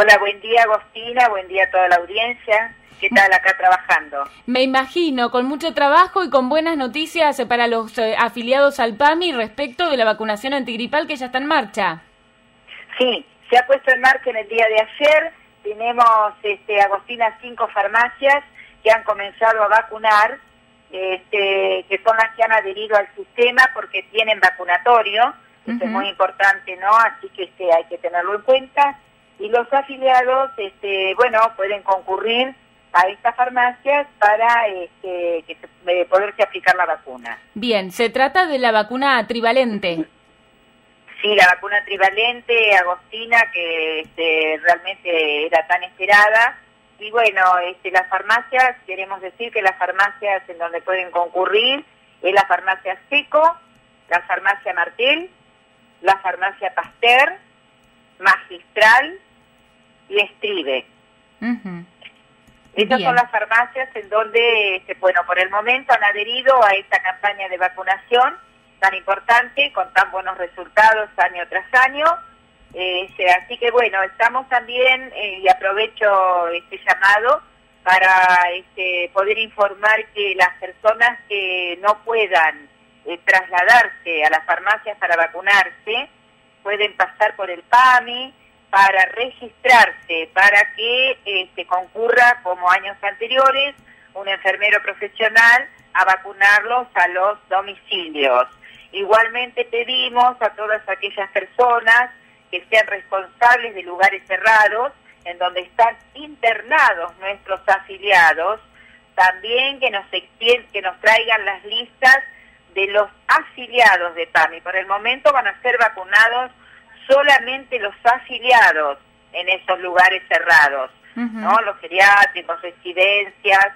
Hola, buen día Agostina, buen día a toda la audiencia. ¿Qué tal acá trabajando? Me imagino, con mucho trabajo y con buenas noticias para los eh, afiliados al PAMI respecto de la vacunación antigripal que ya está en marcha. Sí, se ha puesto en marcha en el día de ayer. Tenemos, este, Agostina, cinco farmacias que han comenzado a vacunar, este, que son las que han adherido al sistema porque tienen vacunatorio. Eso es muy importante, ¿no? Así que este, hay que tenerlo en cuenta. Y los afiliados, este, bueno, pueden concurrir a estas farmacias para este, que se, poderse aplicar la vacuna. Bien, se trata de la vacuna trivalente. Sí, la vacuna trivalente, Agostina, que este, realmente era tan esperada. Y bueno, este, las farmacias, queremos decir que las farmacias en donde pueden concurrir es la farmacia Seco, la farmacia Martel, la farmacia Pasteur, Magistral y Estribe. Estas son las farmacias en donde, este, bueno, por el momento han adherido a esta campaña de vacunación tan importante, con tan buenos resultados año tras año. Este, así que bueno, estamos también, eh, y aprovecho este llamado para este, poder informar que las personas que no puedan eh, trasladarse a las farmacias para vacunarse, pueden pasar por el PAMI, para registrarse, para que este, concurra, como años anteriores, un enfermero profesional a vacunarlos a los domicilios. Igualmente pedimos a todas aquellas personas que sean responsables de lugares cerrados, en donde están internados nuestros afiliados, también que nos, que nos traigan las listas de los afiliados de PAMI. Por el momento van a ser vacunados solamente los afiliados en esos lugares cerrados, ¿no? Los geriátricos, residencias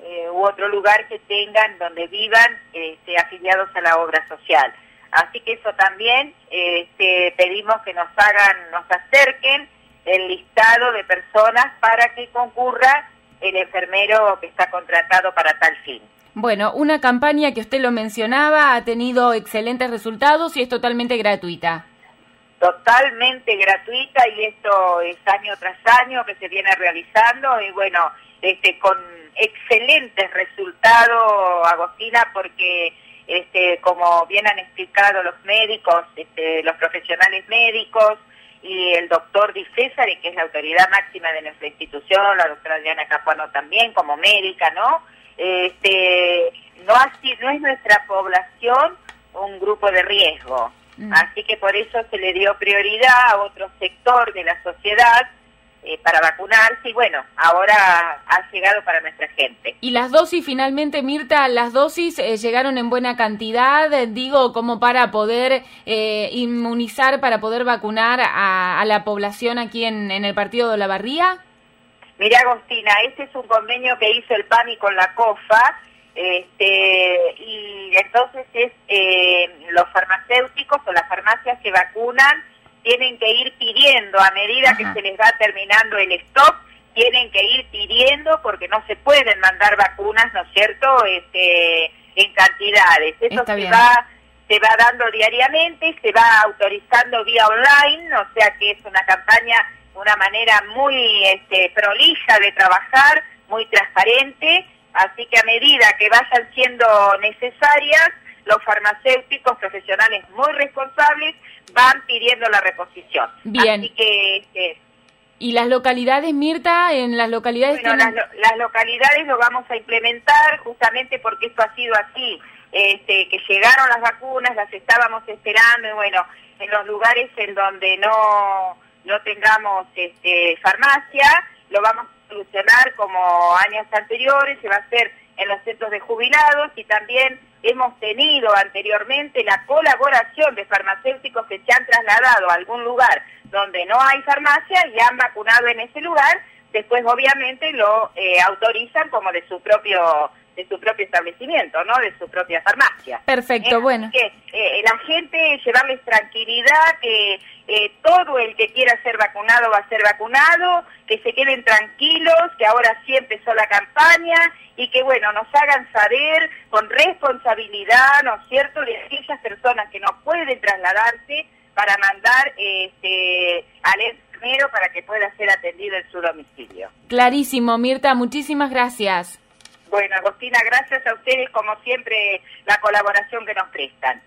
eh, u otro lugar que tengan donde vivan este, afiliados a la obra social. Así que eso también este, pedimos que nos hagan, nos acerquen el listado de personas para que concurra el enfermero que está contratado para tal fin. Bueno, una campaña que usted lo mencionaba ha tenido excelentes resultados y es totalmente gratuita totalmente gratuita y esto es año tras año que se viene realizando y bueno, este con excelentes resultados, Agostina, porque este como bien han explicado los médicos, este, los profesionales médicos y el doctor Di César, que es la autoridad máxima de nuestra institución, la doctora Diana Capuano también como médica, ¿no? Este, no, así, no es nuestra población un grupo de riesgo. Mm. Así que por eso se le dio prioridad a otro sector de la sociedad eh, para vacunarse y bueno, ahora ha llegado para nuestra gente. ¿Y las dosis finalmente, Mirta, las dosis eh, llegaron en buena cantidad, digo, como para poder eh, inmunizar, para poder vacunar a, la población aquí en, en el partido de la Barría? Mira, Agostina, este es un convenio que hizo el PAMI con la COFA este, y entonces es eh, los farmacéuticos o las farmacias que vacunan tienen que ir pidiendo a medida que se les va terminando el stock, tienen que ir pidiendo porque no se pueden mandar vacunas, ¿no es cierto?, este, en cantidades. Eso se va se va dando diariamente, se va autorizando vía online, o sea que es una campaña, una manera muy este, prolija de trabajar, muy transparente Así que a medida que vayan siendo necesarias, los farmacéuticos profesionales muy responsables van pidiendo la reposición. Bien. Así que... Este, ¿Y las localidades, Mirta? En las localidades... Bueno, las, localidades lo vamos a implementar justamente porque esto ha sido así. Este, que llegaron las vacunas, las estábamos esperando y bueno, en los lugares en donde no, no tengamos este, farmacia, lo vamos solucionar como años anteriores, se va a hacer en los centros de jubilados y también hemos tenido anteriormente la colaboración de farmacéuticos que se han trasladado a algún lugar donde no hay farmacia y han vacunado en ese lugar, después obviamente lo eh, autorizan como de su propio de su propio establecimiento, ¿no? De su propia farmacia. Perfecto, bueno. Que eh, la gente llevarles tranquilidad, que eh, todo el que quiera ser vacunado va a ser vacunado, que se queden tranquilos, que ahora sí empezó la campaña y que, bueno, nos hagan saber con responsabilidad, ¿no es cierto?, de aquellas personas que no pueden trasladarse para mandar este, al enfermero para que pueda ser atendido en su domicilio. Clarísimo, Mirta, muchísimas gracias. Bueno, Agostina, gracias a ustedes como siempre la colaboración que nos prestan.